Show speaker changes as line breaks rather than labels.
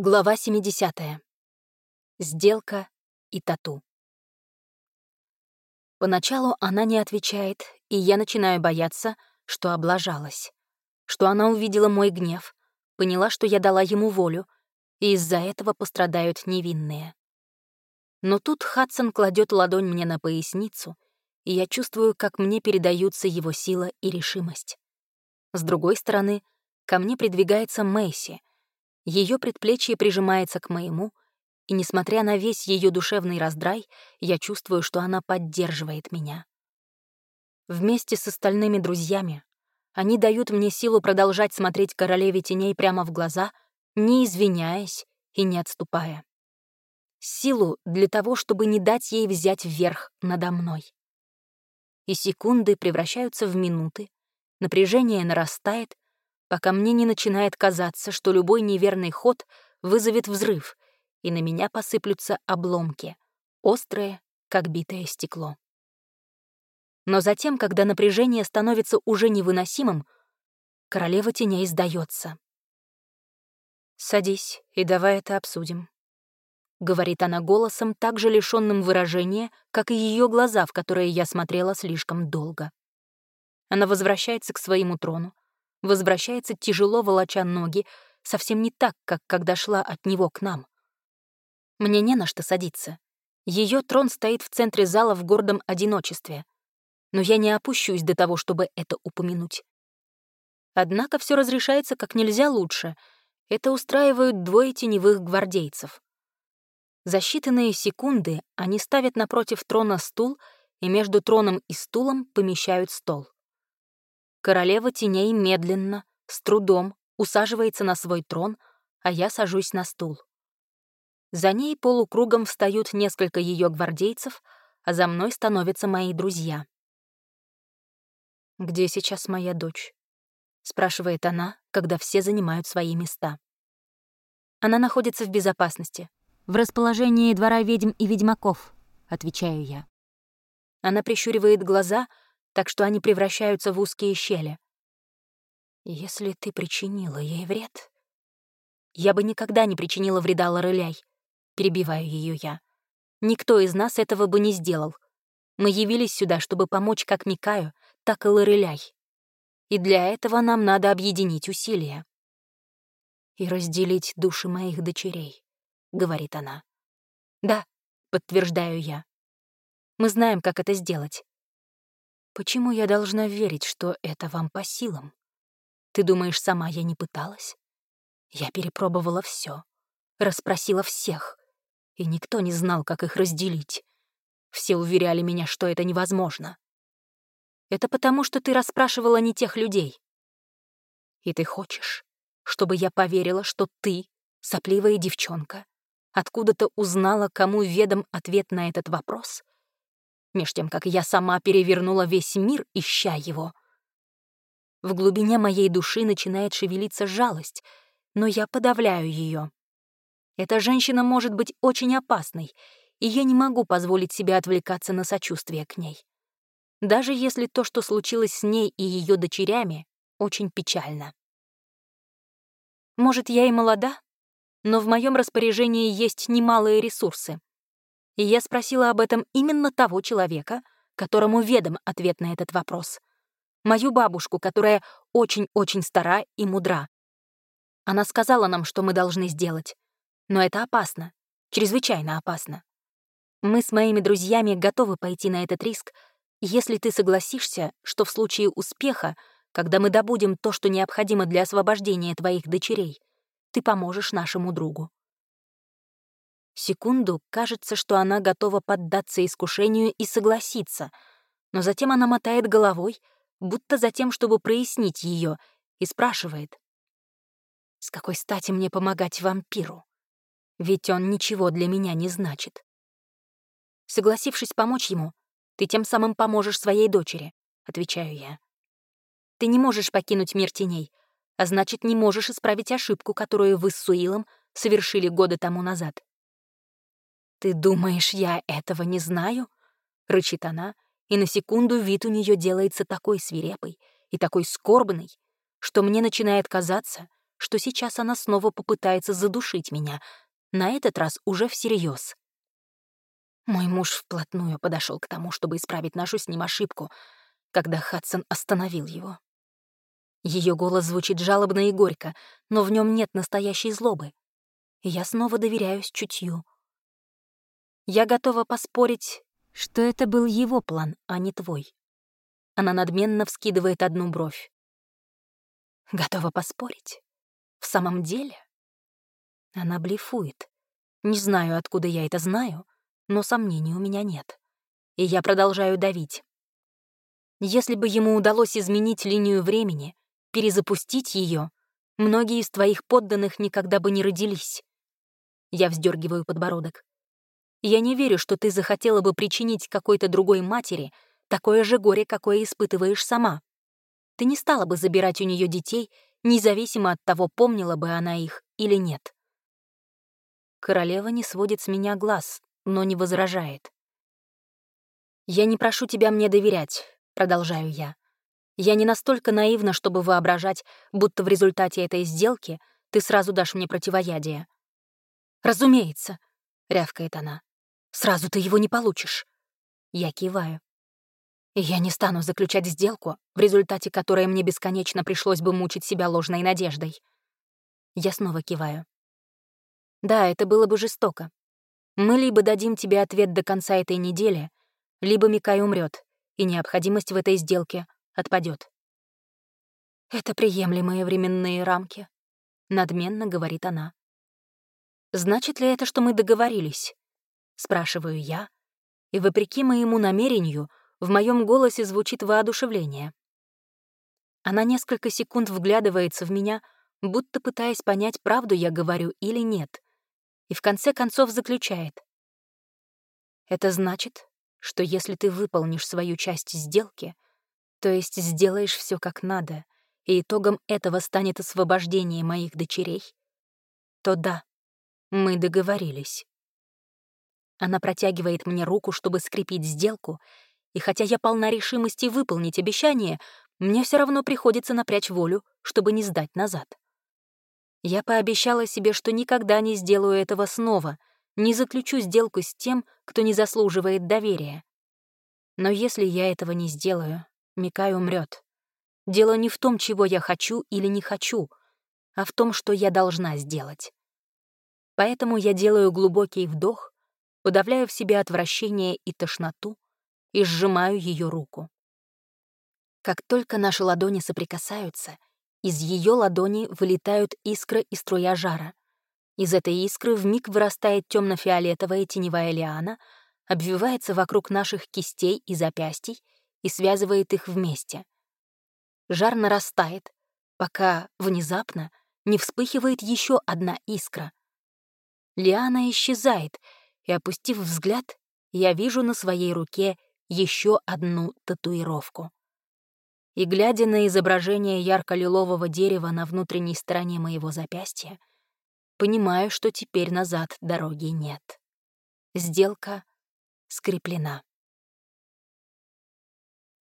Глава 70. Сделка и тату. Поначалу она не отвечает, и я начинаю бояться, что облажалась, что она увидела мой гнев, поняла, что я дала ему волю, и из-за этого пострадают невинные. Но тут Хадсон кладет ладонь мне на поясницу, и я чувствую, как мне передаются его сила и решимость. С другой стороны, ко мне придвигается Мэйси — ее предплечье прижимается к моему, и, несмотря на весь ее душевный раздрай, я чувствую, что она поддерживает меня. Вместе с остальными друзьями они дают мне силу продолжать смотреть королеве теней прямо в глаза, не извиняясь и не отступая. Силу для того, чтобы не дать ей взять вверх надо мной. И секунды превращаются в минуты, напряжение нарастает, пока мне не начинает казаться, что любой неверный ход вызовет взрыв, и на меня посыплются обломки, острые, как битое стекло. Но затем, когда напряжение становится уже невыносимым, королева теней сдается. «Садись и давай это обсудим», — говорит она голосом, так же лишённым выражения, как и ее глаза, в которые я смотрела слишком долго. Она возвращается к своему трону, возвращается тяжело волоча ноги, совсем не так, как когда шла от него к нам. Мне не на что садиться. Ее трон стоит в центре зала в гордом одиночестве. Но я не опущусь до того, чтобы это упомянуть. Однако все разрешается как нельзя лучше. Это устраивают двое теневых гвардейцев. За считанные секунды они ставят напротив трона стул и между троном и стулом помещают стол. Королева теней медленно, с трудом, усаживается на свой трон, а я сажусь на стул. За ней полукругом встают несколько ее гвардейцев, а за мной становятся мои друзья. «Где сейчас моя дочь?» — спрашивает она, когда все занимают свои места. «Она находится в безопасности, в расположении двора ведьм и ведьмаков», — отвечаю я. Она прищуривает глаза — так что они превращаются в узкие щели. Если ты причинила ей вред... Я бы никогда не причинила вреда Лореляй, перебиваю ее я. Никто из нас этого бы не сделал. Мы явились сюда, чтобы помочь как Микаю, так и Лореляй. И для этого нам надо объединить усилия. «И разделить души моих дочерей», — говорит она. «Да», — подтверждаю я. «Мы знаем, как это сделать. Почему я должна верить, что это вам по силам? Ты думаешь, сама я не пыталась? Я перепробовала все, расспросила всех, и никто не знал, как их разделить. Все уверяли меня, что это невозможно. Это потому, что ты расспрашивала не тех людей. И ты хочешь, чтобы я поверила, что ты, сопливая девчонка, откуда-то узнала, кому ведом ответ на этот вопрос — меж тем, как я сама перевернула весь мир, ища его. В глубине моей души начинает шевелиться жалость, но я подавляю ее. Эта женщина может быть очень опасной, и я не могу позволить себе отвлекаться на сочувствие к ней. Даже если то, что случилось с ней и ее дочерями, очень печально. Может, я и молода, но в моем распоряжении есть немалые ресурсы и я спросила об этом именно того человека, которому ведом ответ на этот вопрос. Мою бабушку, которая очень-очень стара и мудра. Она сказала нам, что мы должны сделать. Но это опасно, чрезвычайно опасно. Мы с моими друзьями готовы пойти на этот риск, если ты согласишься, что в случае успеха, когда мы добудем то, что необходимо для освобождения твоих дочерей, ты поможешь нашему другу. Секунду кажется, что она готова поддаться искушению и согласиться, но затем она мотает головой, будто за тем, чтобы прояснить ее, и спрашивает. «С какой стати мне помогать вампиру? Ведь он ничего для меня не значит». Согласившись помочь ему, ты тем самым поможешь своей дочери, отвечаю я. Ты не можешь покинуть мир теней, а значит, не можешь исправить ошибку, которую вы с Суилом совершили годы тому назад. «Ты думаешь, я этого не знаю?» — рычит она, и на секунду вид у нее делается такой свирепый и такой скорбный, что мне начинает казаться, что сейчас она снова попытается задушить меня, на этот раз уже всерьез. Мой муж вплотную подошел к тому, чтобы исправить нашу с ним ошибку, когда Хадсон остановил его. Ее голос звучит жалобно и горько, но в нем нет настоящей злобы. Я снова доверяюсь чутью. Я готова поспорить, что это был его план, а не твой. Она надменно вскидывает одну бровь. Готова поспорить? В самом деле? Она блефует. Не знаю, откуда я это знаю, но сомнений у меня нет. И я продолжаю давить. Если бы ему удалось изменить линию времени, перезапустить ее, многие из твоих подданных никогда бы не родились. Я вздергиваю подбородок. Я не верю, что ты захотела бы причинить какой-то другой матери такое же горе, какое испытываешь сама. Ты не стала бы забирать у нее детей, независимо от того, помнила бы она их или нет. Королева не сводит с меня глаз, но не возражает. «Я не прошу тебя мне доверять», — продолжаю я. «Я не настолько наивна, чтобы воображать, будто в результате этой сделки ты сразу дашь мне противоядие». «Разумеется», — рявкает она. «Сразу ты его не получишь». Я киваю. я не стану заключать сделку, в результате которой мне бесконечно пришлось бы мучить себя ложной надеждой. Я снова киваю. Да, это было бы жестоко. Мы либо дадим тебе ответ до конца этой недели, либо Микай умрет, и необходимость в этой сделке отпадет. «Это приемлемые временные рамки», — надменно говорит она. «Значит ли это, что мы договорились?» — спрашиваю я, и, вопреки моему намерению, в моем голосе звучит воодушевление. Она несколько секунд вглядывается в меня, будто пытаясь понять, правду я говорю или нет, и в конце концов заключает. Это значит, что если ты выполнишь свою часть сделки, то есть сделаешь все как надо, и итогом этого станет освобождение моих дочерей, то да, мы договорились. Она протягивает мне руку, чтобы скрепить сделку, и хотя я полна решимости выполнить обещание, мне все равно приходится напрячь волю, чтобы не сдать назад. Я пообещала себе, что никогда не сделаю этого снова, не заключу сделку с тем, кто не заслуживает доверия. Но если я этого не сделаю, Микай умрет. Дело не в том, чего я хочу или не хочу, а в том, что я должна сделать. Поэтому я делаю глубокий вдох, подавляю в себе отвращение и тошноту и сжимаю ее руку. Как только наши ладони соприкасаются, из ее ладони вылетают искры и струя жара. Из этой искры вмиг вырастает темно-фиолетовая теневая лиана, обвивается вокруг наших кистей и запястий и связывает их вместе. Жар нарастает, пока внезапно не вспыхивает еще одна искра. Лиана исчезает, и, опустив взгляд, я вижу на своей руке еще одну татуировку и, глядя на изображение ярко-лилового дерева на внутренней стороне моего запястья, понимаю, что теперь назад дороги нет. Сделка скреплена.